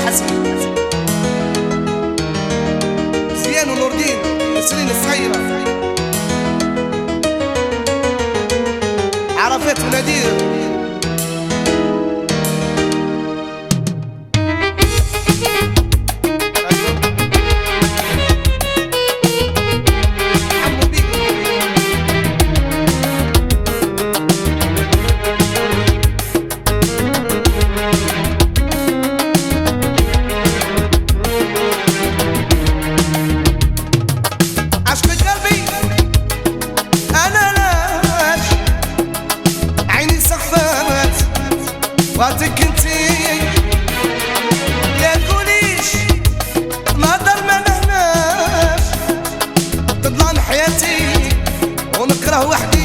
الحسن زيان ونور الدين السنين الصغيرة. عرفات ونادير فاتك انتي يا تقوليش ما دار ما نهناش تطلع من حياتي ونكره وحدي.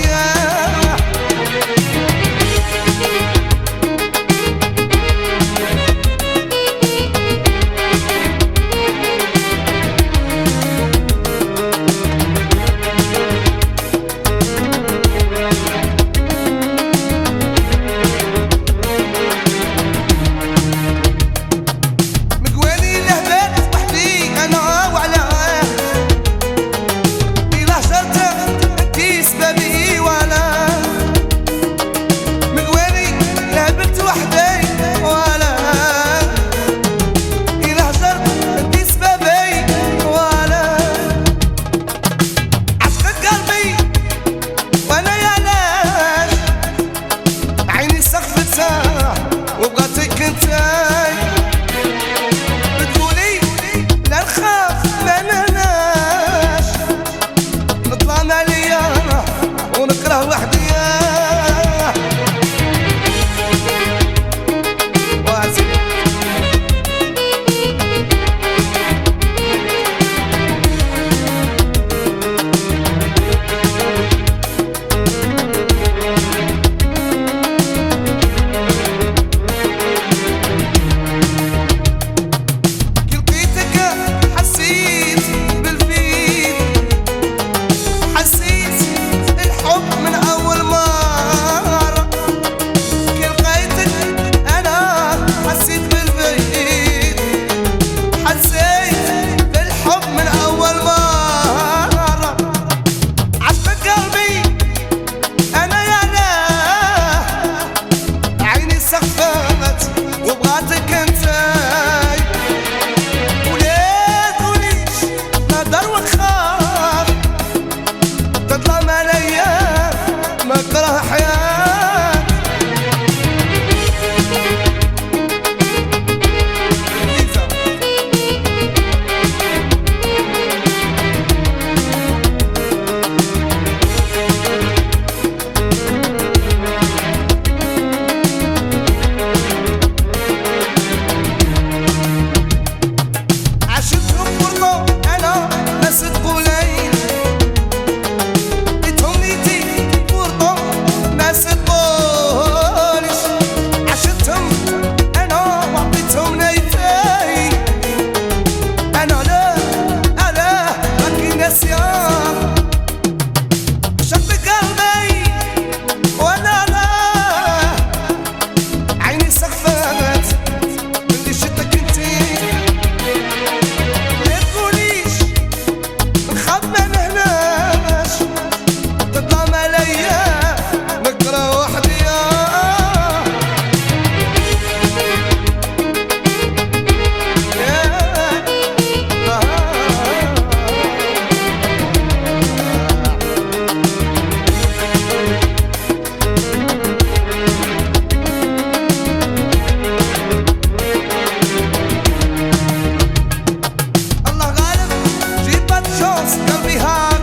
high.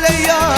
Hele